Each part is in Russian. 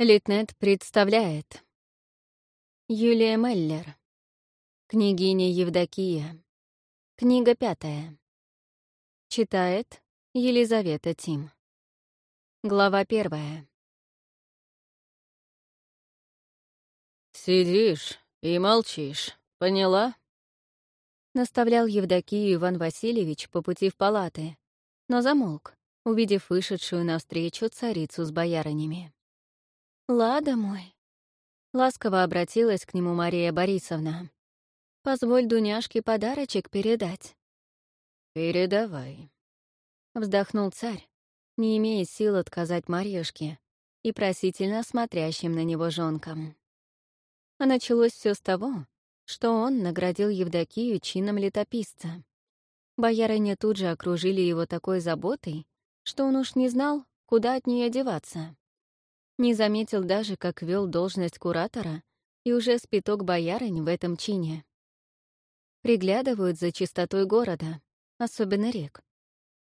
Литнет представляет. Юлия Меллер. Княгиня Евдокия. Книга пятая. Читает Елизавета Тим. Глава первая. «Сидишь и молчишь, поняла?» Наставлял Евдокию Иван Васильевич по пути в палаты, но замолк, увидев вышедшую навстречу царицу с боярынями. «Лада мой!» — ласково обратилась к нему Мария Борисовна. «Позволь Дуняшке подарочек передать». «Передавай», — вздохнул царь, не имея сил отказать Марьюшке и просительно смотрящим на него жонкам. А началось все с того, что он наградил Евдокию чином летописца. Боярыня тут же окружили его такой заботой, что он уж не знал, куда от нее деваться. Не заметил даже, как вел должность куратора, и уже спиток боярынь в этом чине. Приглядывают за чистотой города, особенно рек.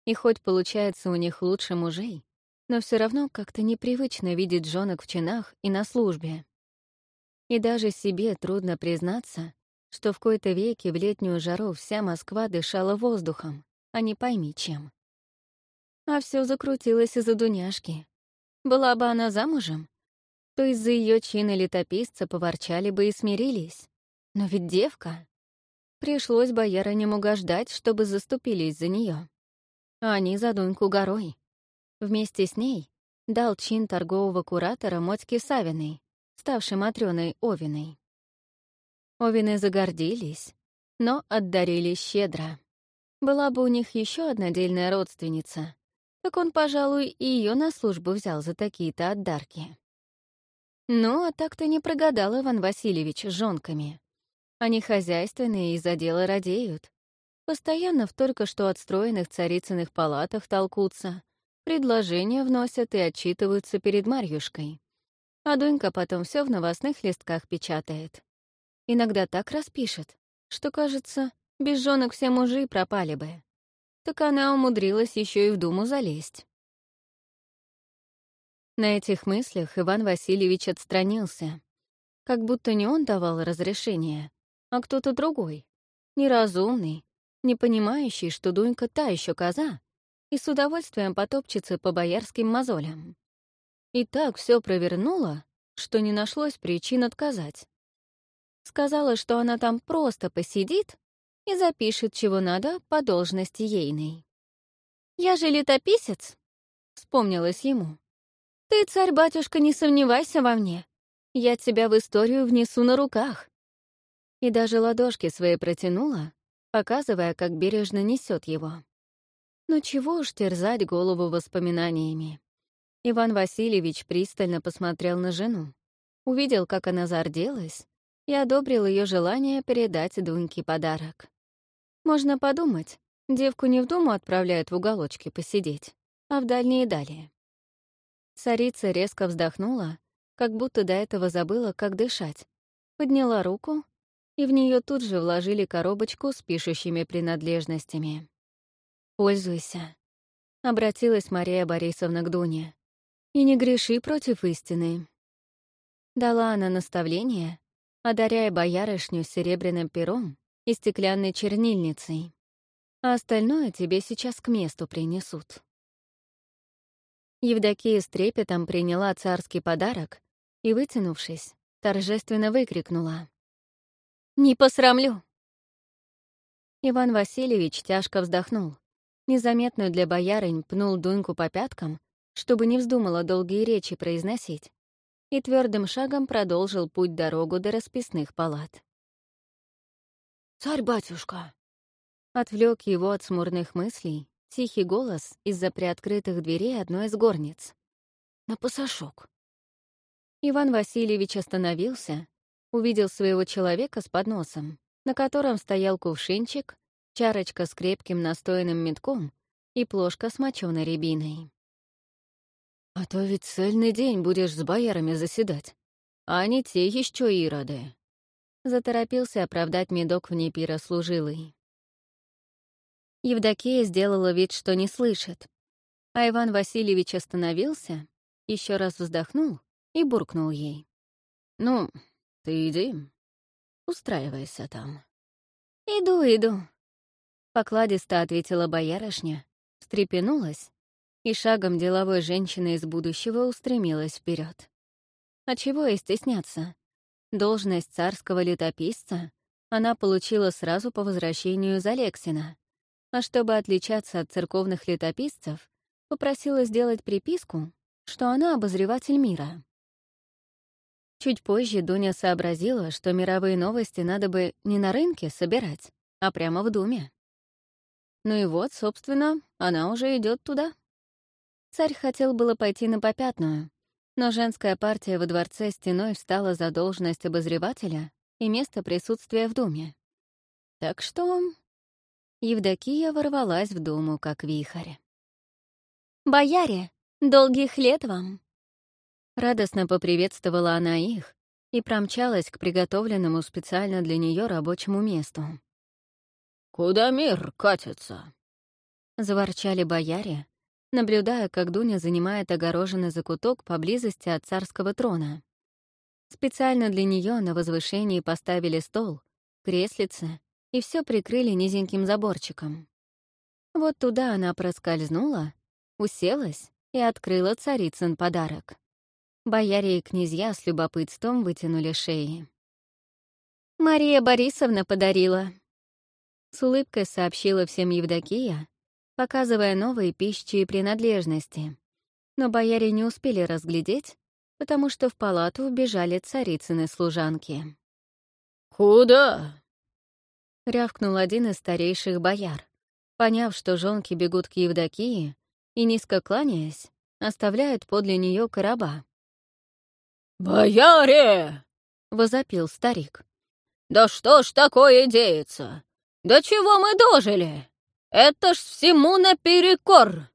И хоть получается у них лучше мужей, но все равно как-то непривычно видеть женок в чинах и на службе. И даже себе трудно признаться, что в кои-то веке в летнюю жару вся Москва дышала воздухом, а не пойми чем. А все закрутилось из-за Дуняшки, была бы она замужем, то из-за ее чина летописца поворчали бы и смирились. Но ведь девка. Пришлось боярыням угождать, чтобы заступились за нее. А они за Дуньку горой. Вместе с ней дал чин торгового куратора Мотьке Савиной, ставшей Матрёной Овиной. Овины загордились, но отдарили щедро. Была бы у них еще одна дельная родственница, так он, пожалуй, и ее на службу взял за такие-то отдарки. Ну, а так-то не прогадал Иван Васильевич с жонками. Они хозяйственные и за дело радеют. Постоянно в только что отстроенных царицыных палатах толкутся, предложения вносят и отчитываются перед Марьюшкой. А Дунька потом все в новостных листках печатает. Иногда так распишет, что, кажется, без жонок все мужи пропали бы так она умудрилась еще и в Думу залезть. На этих мыслях Иван Васильевич отстранился, как будто не он давал разрешение, а кто-то другой, неразумный, не понимающий, что Дунька та еще коза, и с удовольствием потопчется по боярским мозолям. И так все провернула, что не нашлось причин отказать. Сказала, что она там просто посидит и запишет, чего надо по должности ейной. «Я же летописец», — вспомнилось ему. «Ты, царь-батюшка, не сомневайся во мне. Я тебя в историю внесу на руках». И даже ладошки свои протянула, показывая, как бережно несет его. Но чего уж терзать голову воспоминаниями. Иван Васильевич пристально посмотрел на жену, увидел, как она зарделась, и одобрил ее желание передать Дуньке подарок. Можно подумать, девку не в дому отправляют в уголочке посидеть, а в дальние дали. Царица резко вздохнула, как будто до этого забыла, как дышать, подняла руку, и в нее тут же вложили коробочку с пишущими принадлежностями. «Пользуйся», — обратилась Мария Борисовна к Дуне. «И не греши против истины». Дала она наставление, одаряя боярышню серебряным пером и стеклянной чернильницей. А остальное тебе сейчас к месту принесут. Евдокия с трепетом приняла царский подарок и, вытянувшись, торжественно выкрикнула. «Не посрамлю!» Иван Васильевич тяжко вздохнул, незаметно для боярынь пнул Дуньку по пяткам, чтобы не вздумала долгие речи произносить, и твердым шагом продолжил путь-дорогу до расписных палат. «Царь-батюшка!» Отвлек его от смурных мыслей тихий голос из-за приоткрытых дверей одной из горниц. «На пасашок!» Иван Васильевич остановился, увидел своего человека с подносом, на котором стоял кувшинчик, чарочка с крепким настоянным метком и плошка с моченой рябиной. «А то ведь цельный день будешь с боярами заседать, а не те еще ироды», Заторопился оправдать медок вне пира служилый. Евдокия сделала вид, что не слышит, а Иван Васильевич остановился, еще раз вздохнул и буркнул ей. «Ну, ты иди, устраивайся там». «Иду, иду», — покладисто ответила боярышня, встрепенулась и шагом деловой женщины из будущего устремилась вперед. А чего и стесняться? Должность царского летописца она получила сразу по возвращению из Алексина, а чтобы отличаться от церковных летописцев, попросила сделать приписку, что она обозреватель мира. Чуть позже Дуня сообразила, что мировые новости надо бы не на рынке собирать, а прямо в Думе. Ну и вот, собственно, она уже идет туда. Царь хотел было пойти на попятную, но женская партия во дворце стеной встала за должность обозревателя и место присутствия в Думе. Так что Евдокия ворвалась в Думу, как вихрь. «Бояре, долгих лет вам!» Радостно поприветствовала она их и промчалась к приготовленному специально для нее рабочему месту. «Куда мир катится?» — заворчали бояре, наблюдая, как Дуня занимает огороженный закуток поблизости от царского трона. Специально для нее на возвышении поставили стол, креслице и все прикрыли низеньким заборчиком. Вот туда она проскользнула, уселась и открыла царицын подарок. Бояре и князья с любопытством вытянули шеи. «Мария Борисовна подарила», — с улыбкой сообщила всем Евдокия, показывая новые пищи и принадлежности. Но бояре не успели разглядеть, потому что в палату убежали царицыны служанки. «Куда?» — рявкнул один из старейших бояр, поняв, что жонки бегут к Евдокии и, низко кланяясь, оставляют подле нее короба. «Бояре!» — возопил старик. «Да что ж такое деется? До чего мы дожили? Это ж всему наперекор!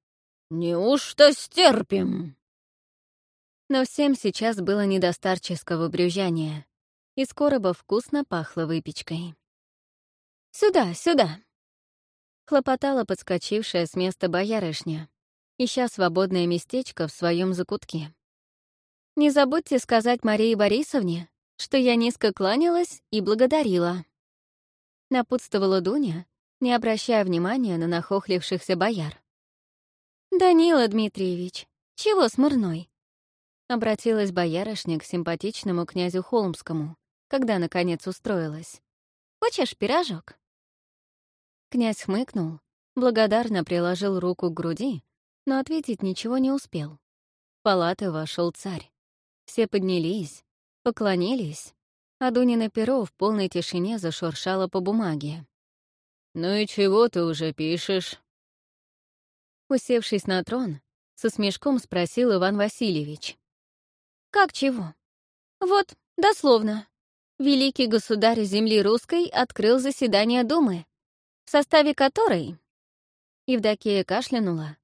Неужто стерпим?» Но всем сейчас было не до старческого брюзжания, и скоро бы вкусно пахло выпечкой. «Сюда, сюда!» Хлопотала подскочившая с места боярышня, ища свободное местечко в своем закутке. Не забудьте сказать Марии Борисовне, что я низко кланялась и благодарила. Напутствовала Дуня, не обращая внимания на нахохлившихся бояр. «Данила Дмитриевич, чего смурной?» Обратилась боярышня к симпатичному князю Холмскому, когда, наконец, устроилась. «Хочешь пирожок?» Князь хмыкнул, благодарно приложил руку к груди, но ответить ничего не успел. В палату вошел царь. Все поднялись, поклонились, а Дунина перо в полной тишине зашуршало по бумаге. «Ну и чего ты уже пишешь?» Усевшись на трон, со смешком спросил Иван Васильевич. «Как чего?» «Вот, дословно. Великий государь земли русской открыл заседание Думы, в составе которой...» Евдокия кашлянула,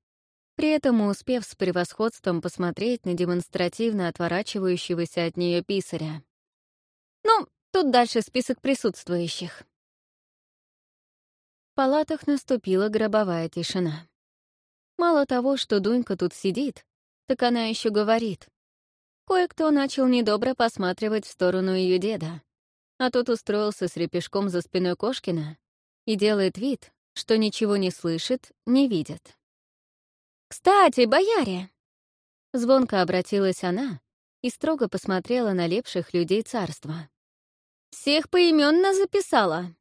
при этом успев с превосходством посмотреть на демонстративно отворачивающегося от нее писаря. «Ну, тут дальше список присутствующих». Палатах наступила гробовая тишина. Мало того, что Дунька тут сидит, так она еще говорит. Кое-кто начал недобро посматривать в сторону ее деда, а тот устроился с репешком за спиной Кошкина и делает вид, что ничего не слышит, не видит. «Кстати, бояре!» Звонко обратилась она и строго посмотрела на лепших людей царства. «Всех поименно записала!»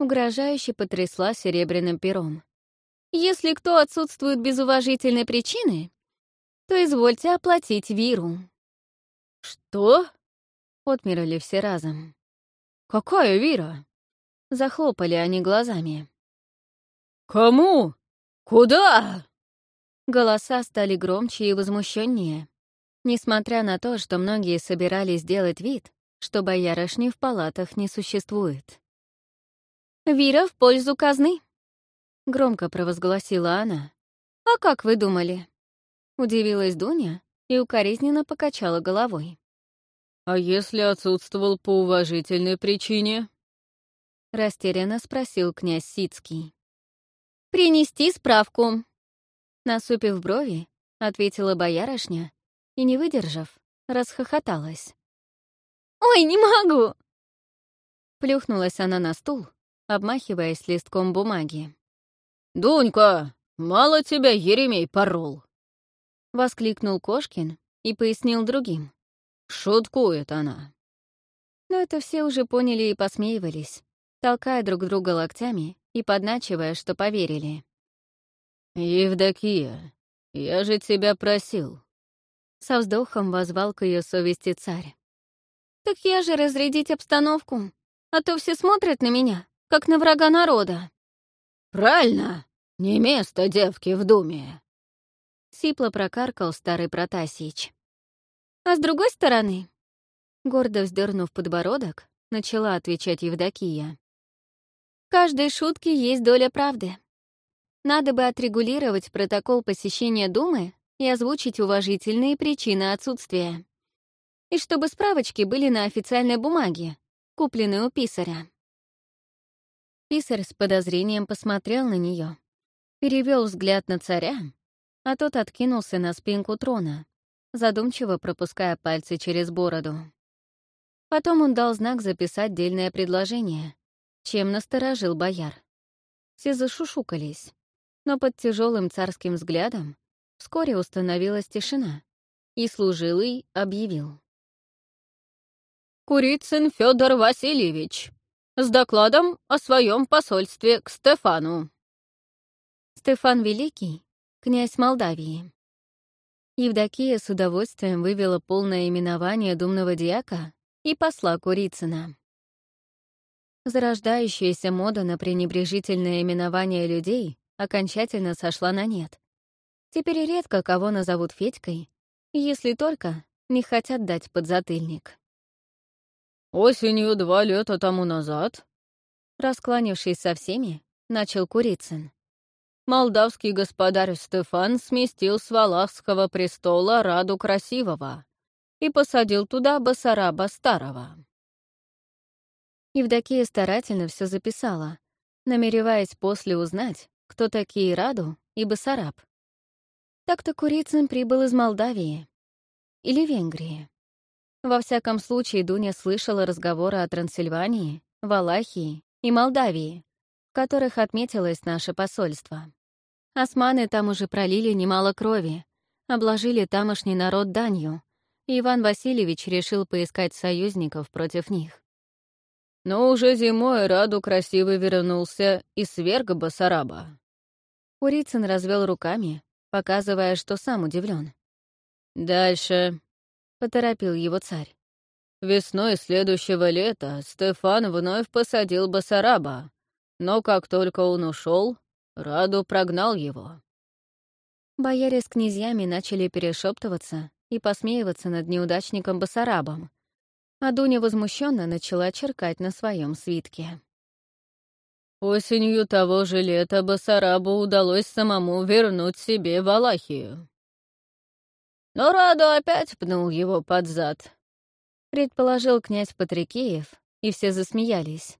Угрожающе потрясла серебряным пером. «Если кто отсутствует без уважительной причины, то извольте оплатить виру». «Что?» — отмерли все разом. «Какая вира?» Захлопали они глазами. «Кому? Куда?» Голоса стали громче и возмущеннее, несмотря на то, что многие собирались сделать вид, что боярышни в палатах не существует. «Вира в пользу казны», — громко провозгласила она. «А как вы думали?» Удивилась Дуня и укоризненно покачала головой. «А если отсутствовал по уважительной причине?» Растерянно спросил князь Сицкий. «Принести справку», Насупив брови, ответила боярышня и, не выдержав, расхохоталась. «Ой, не могу!» Плюхнулась она на стул, обмахиваясь листком бумаги. «Дунька, мало тебя Еремей порол!» Воскликнул Кошкин и пояснил другим. «Шуткует она!» Но это все уже поняли и посмеивались, толкая друг друга локтями и подначивая, что поверили. «Евдокия, я же тебя просил!» Со вздохом возвал к ее совести царь. «Так я же разрядить обстановку, а то все смотрят на меня, как на врага народа». «Правильно! Не место девки в думе!» Сипло прокаркал старый Протасич. «А с другой стороны...» Гордо вздернув подбородок, начала отвечать Евдокия. «В каждой шутке есть доля правды. Надо бы отрегулировать протокол посещения Думы и озвучить уважительные причины отсутствия. И чтобы справочки были на официальной бумаге, купленной у писаря. Писарь с подозрением посмотрел на нее, перевел взгляд на царя, а тот откинулся на спинку трона, задумчиво пропуская пальцы через бороду. Потом он дал знак записать дельное предложение, чем насторожил бояр. Все зашушукались, но под тяжелым царским взглядом Вскоре установилась тишина, и служилый объявил. «Курицын Федор Васильевич, с докладом о своем посольстве к Стефану». Стефан Великий, князь Молдавии. Евдокия с удовольствием вывела полное именование думного диака и посла Курицына. Зарождающаяся мода на пренебрежительное именование людей окончательно сошла на нет, Теперь редко кого назовут Федькой, если только не хотят дать подзатыльник. «Осенью два лета тому назад», раскланившись со всеми, начал Курицын. «Молдавский господарь Стефан сместил с Валахского престола Раду Красивого и посадил туда Басараба Старого». Евдокия старательно все записала, намереваясь после узнать, кто такие Раду и Басараб. Так-то Курицын прибыл из Молдавии. Или Венгрии. Во всяком случае, Дуня слышала разговоры о Трансильвании, Валахии и Молдавии, в которых отметилось наше посольство. Османы там уже пролили немало крови, обложили тамошний народ данью, и Иван Васильевич решил поискать союзников против них. Но уже зимой Раду красивый вернулся и сверг Басараба. Курицын развел руками, показывая, что сам удивлен. «Дальше», — поторопил его царь. «Весной следующего лета Стефан вновь посадил Басараба, но как только он ушел, Раду прогнал его». Бояре с князьями начали перешептываться и посмеиваться над неудачником Басарабом, а Дуня возмущенно начала черкать на своем свитке. Осенью того же лета Басарабу удалось самому вернуть себе Валахию. Но Раду опять пнул его под зад. Предположил князь Патрикеев, и все засмеялись.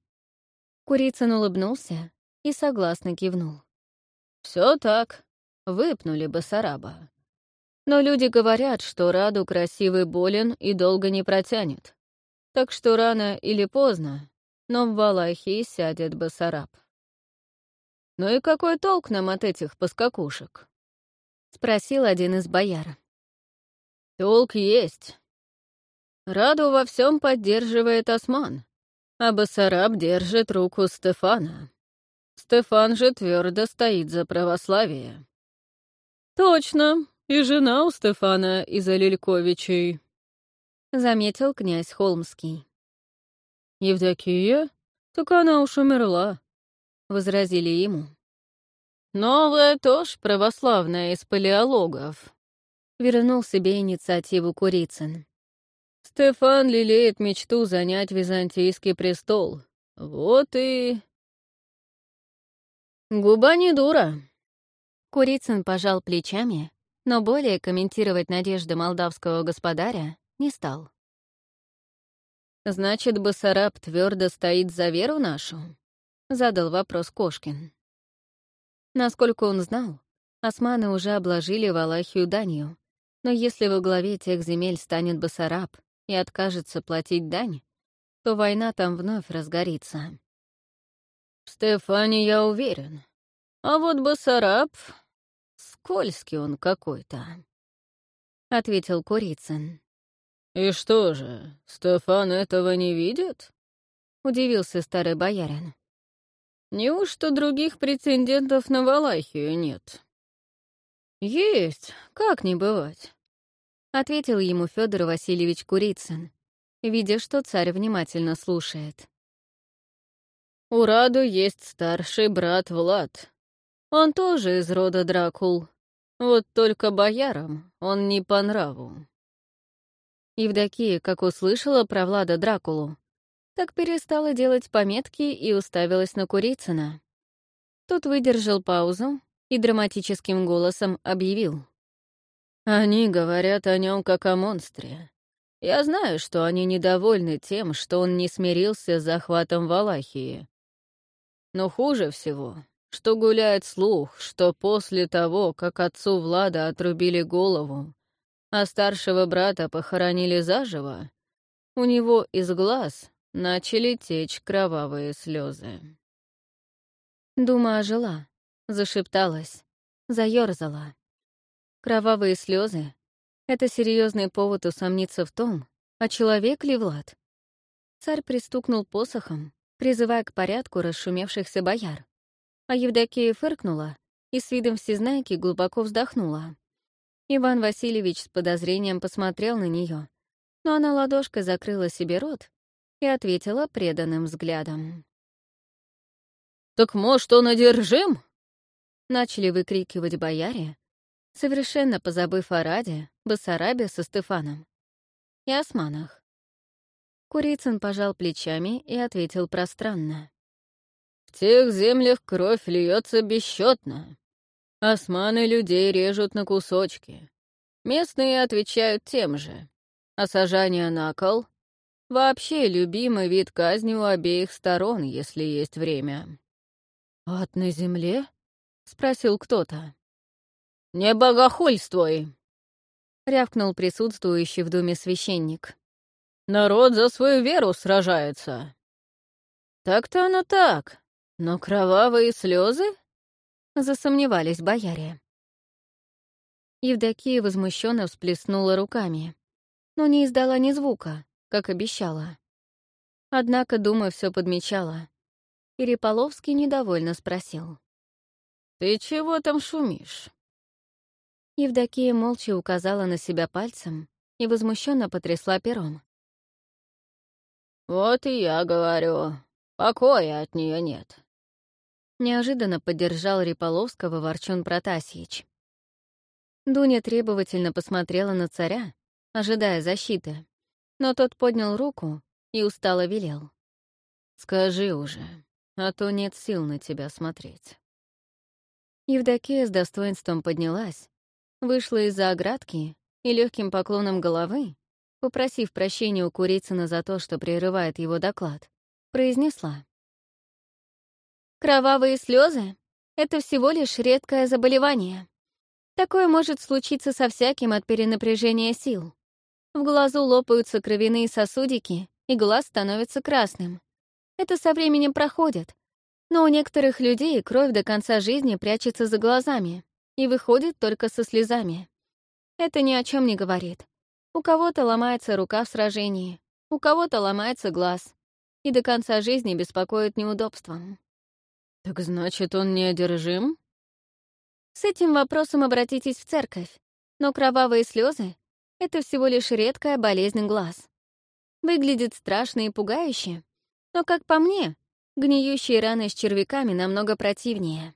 Курицын улыбнулся и согласно кивнул. Все так, выпнули Басараба. Но люди говорят, что Раду красивый болен и долго не протянет. Так что рано или поздно но в Валахии сядет Басараб. «Ну и какой толк нам от этих поскакушек?» — спросил один из бояр. «Толк есть. Раду во всем поддерживает Осман, а Басараб держит руку Стефана. Стефан же твердо стоит за православие». «Точно, и жена у Стефана из Алильковичей», — заметил князь Холмский. «Евдокия? Так она уж умерла», — возразили ему. «Новая тоже православная из палеологов», — вернул себе инициативу Курицын. «Стефан лелеет мечту занять византийский престол. Вот и...» «Губа не дура», Курицын пожал плечами, но более комментировать надежды молдавского господаря не стал. «Значит, Басараб твердо стоит за веру нашу?» — задал вопрос Кошкин. Насколько он знал, османы уже обложили Валахию данью, Но если во главе тех земель станет Басараб и откажется платить дань, то война там вновь разгорится. В Стефане я уверен. А вот Басараб... Скользкий он какой-то, — ответил Курицын. «И что же, Стефан этого не видит?» — удивился старый боярин. «Неужто других претендентов на Валахию нет?» «Есть, как не бывать», — ответил ему Федор Васильевич Курицын, видя, что царь внимательно слушает. «У Раду есть старший брат Влад. Он тоже из рода Дракул. Вот только боярам он не по нраву». Евдокия, как услышала про Влада Дракулу, так перестала делать пометки и уставилась на Курицына. Тот выдержал паузу и драматическим голосом объявил. «Они говорят о нем как о монстре. Я знаю, что они недовольны тем, что он не смирился с захватом Валахии. Но хуже всего, что гуляет слух, что после того, как отцу Влада отрубили голову, а старшего брата похоронили заживо, у него из глаз начали течь кровавые слезы. Дума ожила, зашепталась, заерзала. Кровавые слезы — это серьезный повод усомниться в том, а человек ли Влад. Царь пристукнул посохом, призывая к порядку расшумевшихся бояр. А Евдокия фыркнула и с видом всезнайки глубоко вздохнула. Иван Васильевич с подозрением посмотрел на нее, но она ладошкой закрыла себе рот и ответила преданным взглядом. «Так, может, он одержим?» Начали выкрикивать бояре, совершенно позабыв о Раде, Басарабе со Стефаном и османах. Курицын пожал плечами и ответил пространно. «В тех землях кровь льется бесчетно. Османы людей режут на кусочки. Местные отвечают тем же. А сажание на кол — вообще любимый вид казни у обеих сторон, если есть время». «Ад на земле?» — спросил кто-то. «Не богохульствуй!» — рявкнул присутствующий в доме священник. «Народ за свою веру сражается». «Так-то оно так, но кровавые слезы? засомневались бояре. Евдокия возмущенно всплеснула руками, но не издала ни звука, как обещала. Однако Дума все подмечала. И Реполовский недовольно спросил. «Ты чего там шумишь?» Евдокия молча указала на себя пальцем и возмущенно потрясла пером. «Вот и я говорю, покоя от нее нет». Неожиданно поддержал Риполовского Ворчун Протасьич. Дуня требовательно посмотрела на царя, ожидая защиты, но тот поднял руку и устало велел. «Скажи уже, а то нет сил на тебя смотреть». Евдокия с достоинством поднялась, вышла из-за оградки и легким поклоном головы, попросив прощения у Курицына за то, что прерывает его доклад, произнесла. «Кровавые слезы — это всего лишь редкое заболевание. Такое может случиться со всяким от перенапряжения сил. В глазу лопаются кровяные сосудики, и глаз становится красным. Это со временем проходит, но у некоторых людей кровь до конца жизни прячется за глазами и выходит только со слезами. Это ни о чем не говорит. У кого-то ломается рука в сражении, у кого-то ломается глаз, и до конца жизни беспокоит неудобством. «Так значит, он неодержим?» С этим вопросом обратитесь в церковь, но кровавые слезы — это всего лишь редкая болезнь глаз. Выглядит страшно и пугающе, но, как по мне, Гниющие раны с червяками намного противнее.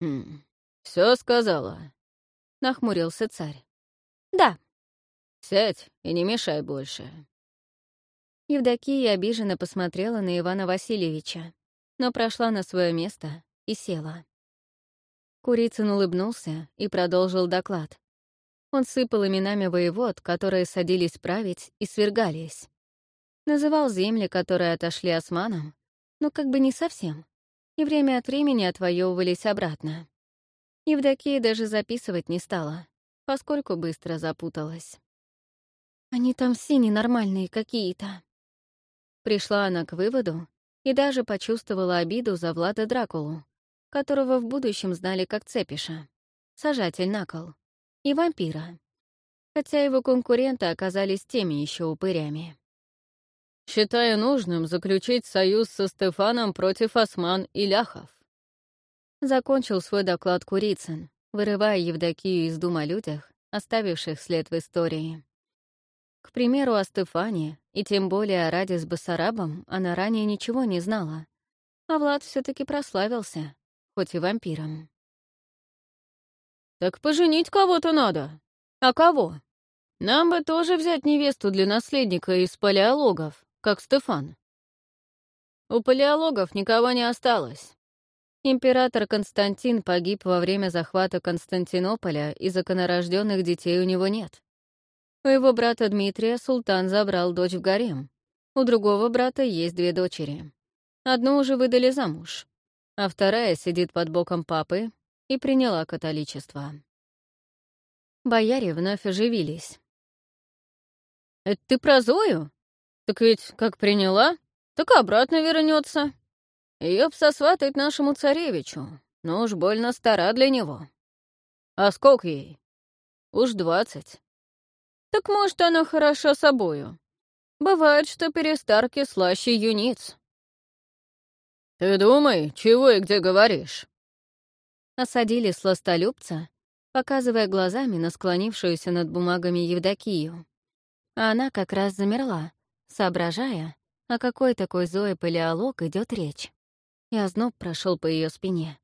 «Хм, все сказала», — нахмурился царь. «Да». «Сядь и не мешай больше». Евдокия обиженно посмотрела на Ивана Васильевича, но прошла на свое место и села. Курицын улыбнулся и продолжил доклад. Он сыпал именами воевод, которые садились править и свергались. Называл земли, которые отошли османам, но как бы не совсем, и время от времени отвоевывались обратно. Евдокия даже записывать не стала. поскольку быстро запуталась. «Они там все ненормальные какие-то». Пришла она к выводу и даже почувствовала обиду за Влада Дракулу, которого в будущем знали как Цепиша, сажатель на кол, и вампира, хотя его конкуренты оказались теми еще упырями. «Считаю нужным заключить союз со Стефаном против осман и ляхов». Закончил свой доклад Курицын, вырывая Евдокию из дум о людях, оставивших след в истории. К примеру, о Стефане, и тем более о Раде с Басарабом, она ранее ничего не знала. А Влад все таки прославился, хоть и вампиром. «Так поженить кого-то надо. А кого? Нам бы тоже взять невесту для наследника из палеологов, как Стефан. У палеологов никого не осталось. Император Константин погиб во время захвата Константинополя, и законорожденных детей у него нет. У его брата Дмитрия султан забрал дочь в гарем. У другого брата есть две дочери. Одну уже выдали замуж, а вторая сидит под боком папы и приняла католичество. Бояре вновь оживились. «Это ты про Зою? Так ведь как приняла, так обратно вернется. Ее сосватать нашему царевичу, но уж больно стара для него. А сколько ей? Уж двадцать. Так может, она хороша собою. Бывает, что перестарки слаще юниц. Ты думай, чего и где говоришь. Осадили сластолюбца, показывая глазами на склонившуюся над бумагами Евдокию. А она как раз замерла, соображая, о какой такой Зое Палеолог идет речь и озноб прошел по ее спине.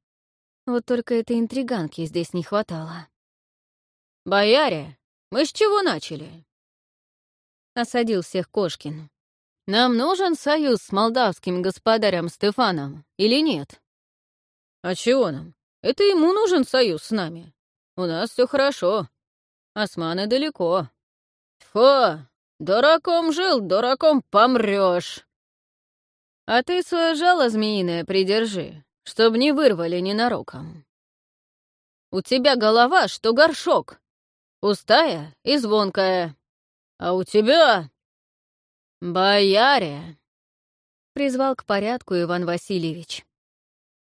Вот только этой интриганки здесь не хватало. «Бояре, мы с чего начали?» Осадил всех Кошкин. «Нам нужен союз с молдавским господарем Стефаном или нет?» «А чего нам? Это ему нужен союз с нами. У нас все хорошо. Османы далеко. Фу, дураком жил, дураком помрешь. А ты свое жало змеиное придержи, чтоб не вырвали ненароком. У тебя голова, что горшок, пустая и звонкая. А у тебя... Бояре!» Призвал к порядку Иван Васильевич.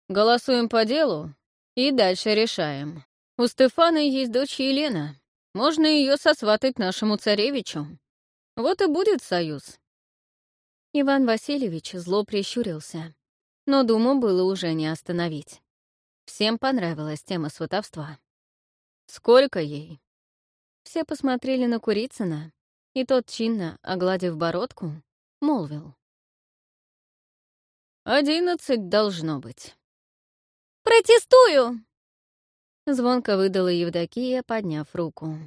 «Голосуем по делу и дальше решаем. У Стефана есть дочь Елена. Можно ее сосватать нашему царевичу. Вот и будет союз. Иван Васильевич зло прищурился, но Думу было уже не остановить. Всем понравилась тема сватовства. «Сколько ей?» Все посмотрели на Курицына, и тот, чинно, огладив бородку, молвил. «Одиннадцать должно быть». «Протестую!» Звонко выдала Евдокия, подняв руку.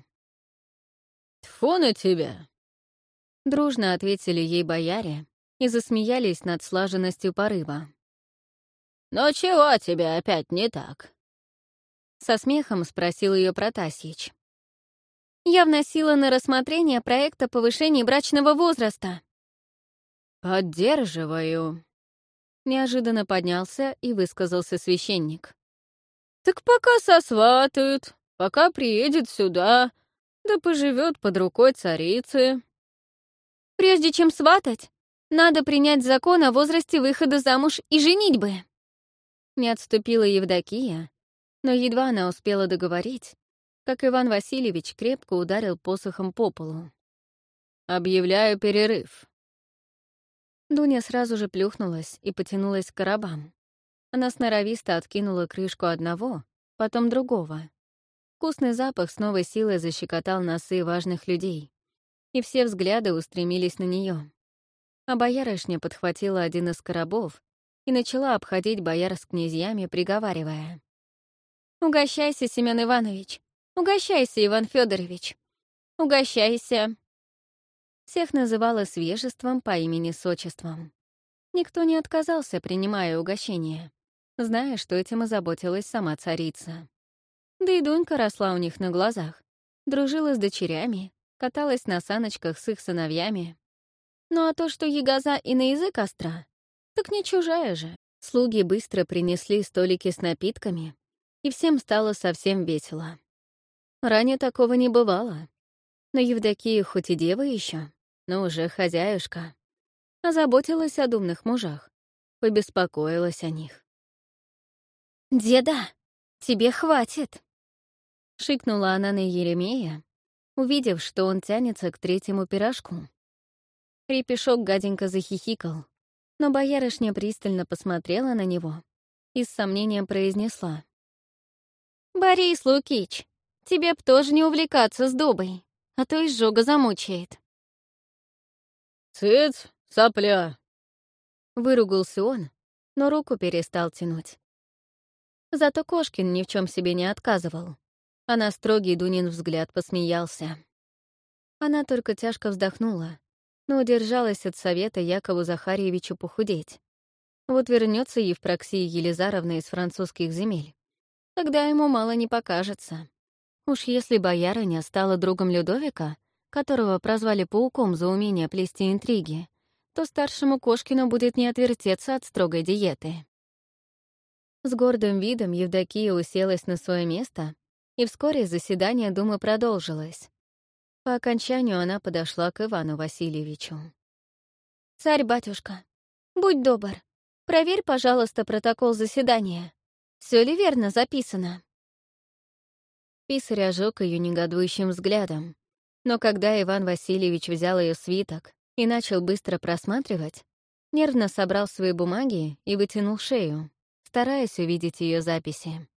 «Тьфу на тебя!» Дружно ответили ей бояре, и засмеялись над слаженностью порыва. «Но чего тебе опять не так?» Со смехом спросил ее Протасьич. «Я вносила на рассмотрение проекта повышения брачного возраста». «Поддерживаю», — неожиданно поднялся и высказался священник. «Так пока сосватают, пока приедет сюда, да поживет под рукой царицы». «Прежде чем сватать, надо принять закон о возрасте выхода замуж и женитьбы. Не отступила Евдокия, но едва она успела договорить, как Иван Васильевич крепко ударил посохом по полу. «Объявляю перерыв». Дуня сразу же плюхнулась и потянулась к коробам. Она сноровисто откинула крышку одного, потом другого. Вкусный запах с новой силой защекотал носы важных людей, и все взгляды устремились на нее а боярышня подхватила один из коробов и начала обходить бояр с князьями, приговаривая. «Угощайся, Семен Иванович! Угощайся, Иван Федорович! Угощайся!» Всех называла свежеством по имени с отчеством. Никто не отказался, принимая угощение, зная, что этим озаботилась сама царица. Да и Дунька росла у них на глазах, дружила с дочерями, каталась на саночках с их сыновьями, ну а то, что ягоза и на язык остра, так не чужая же. Слуги быстро принесли столики с напитками, и всем стало совсем весело. Ранее такого не бывало. Но Евдокия хоть и дева еще, но уже хозяюшка. Озаботилась о думных мужах, побеспокоилась о них. «Деда, тебе хватит!» Шикнула она на Еремея, увидев, что он тянется к третьему пирожку. Репешок гаденько захихикал, но боярышня пристально посмотрела на него и с сомнением произнесла. «Борис Лукич, тебе б тоже не увлекаться с дубой, а то изжога замучает». «Цыц, сопля!» Выругался он, но руку перестал тянуть. Зато Кошкин ни в чем себе не отказывал, а на строгий Дунин взгляд посмеялся. Она только тяжко вздохнула, но удержалась от совета Якову Захарьевичу похудеть. Вот вернется Евпроксия Елизаровна из французских земель. Тогда ему мало не покажется. Уж если боярыня стала другом Людовика, которого прозвали пауком за умение плести интриги, то старшему Кошкину будет не отвертеться от строгой диеты. С гордым видом Евдокия уселась на свое место, и вскоре заседание Думы продолжилось. По окончанию она подошла к Ивану Васильевичу. «Царь-батюшка, будь добр, проверь, пожалуйста, протокол заседания. Все ли верно записано?» Писарь ожег ее негодующим взглядом, но когда Иван Васильевич взял ее свиток и начал быстро просматривать, нервно собрал свои бумаги и вытянул шею, стараясь увидеть ее записи.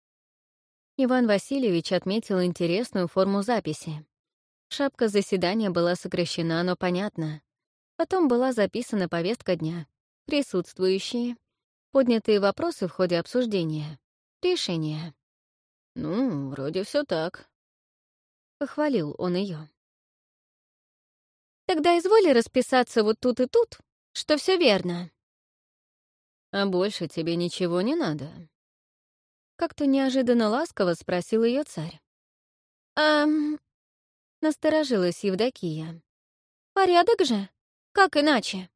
Иван Васильевич отметил интересную форму записи. Шапка заседания была сокращена, но понятно. Потом была записана повестка дня, присутствующие, поднятые вопросы в ходе обсуждения, решения. «Ну, вроде все так», — похвалил он ее. «Тогда изволи расписаться вот тут и тут, что все верно». «А больше тебе ничего не надо?» Как-то неожиданно ласково спросил ее царь. «Эм, Насторожилась Евдокия. «Порядок же? Как иначе?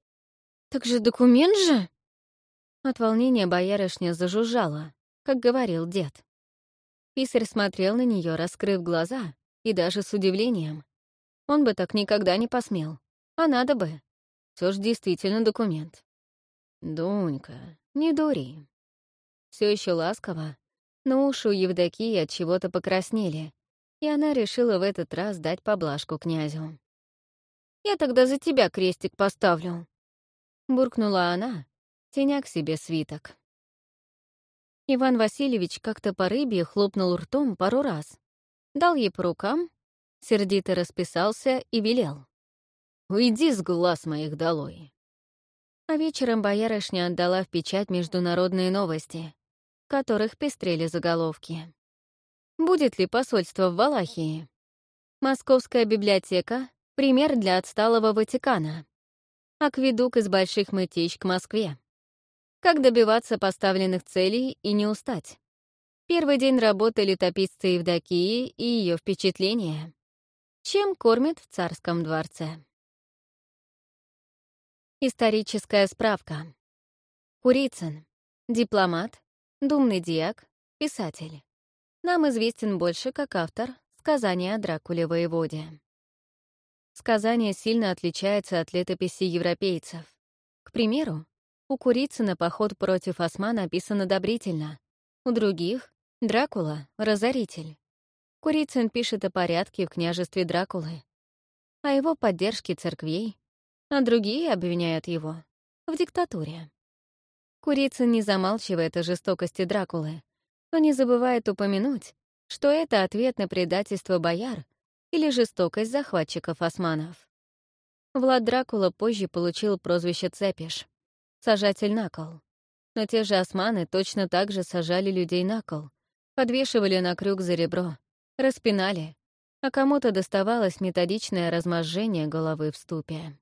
Так же документ же?» От волнения боярышня зажужжала, как говорил дед. Писарь смотрел на нее, раскрыв глаза, и даже с удивлением. Он бы так никогда не посмел. А надо бы. Все ж действительно документ. «Дунька, не дури». Все еще ласково, но уши у Евдокии от чего-то покраснели, и она решила в этот раз дать поблажку князю. «Я тогда за тебя крестик поставлю», — буркнула она, теня к себе свиток. Иван Васильевич как-то по рыбе хлопнул ртом пару раз, дал ей по рукам, сердито расписался и велел. «Уйди с глаз моих долой». А вечером боярышня отдала в печать международные новости, которых пестрели заголовки. Будет ли посольство в Валахии? Московская библиотека — пример для отсталого Ватикана. Акведук из Больших Мытищ к Москве. Как добиваться поставленных целей и не устать? Первый день работы летописца Евдокии и ее впечатления. Чем кормят в царском дворце? Историческая справка. Курицын. Дипломат, думный диак, писатель нам известен больше как автор сказания о Дракуле воеводе. Сказание сильно отличается от летописи европейцев. К примеру, у Курицына поход против осман написан одобрительно, у других — Дракула — разоритель. Курицын пишет о порядке в княжестве Дракулы, о его поддержке церквей, а другие обвиняют его в диктатуре. Курицын не замалчивает о жестокости Дракулы, но не забывает упомянуть, что это ответ на предательство бояр или жестокость захватчиков османов. Влад Дракула позже получил прозвище Цепиш — сажатель на кол. Но те же османы точно так же сажали людей на кол, подвешивали на крюк за ребро, распинали, а кому-то доставалось методичное разможжение головы в ступе.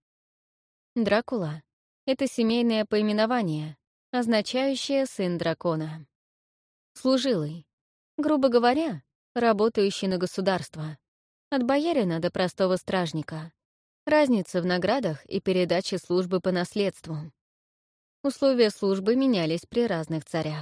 Дракула — это семейное поименование, означающее «сын дракона». Служилый. Грубо говоря, работающий на государство. От боярина до простого стражника. Разница в наградах и передаче службы по наследству. Условия службы менялись при разных царях.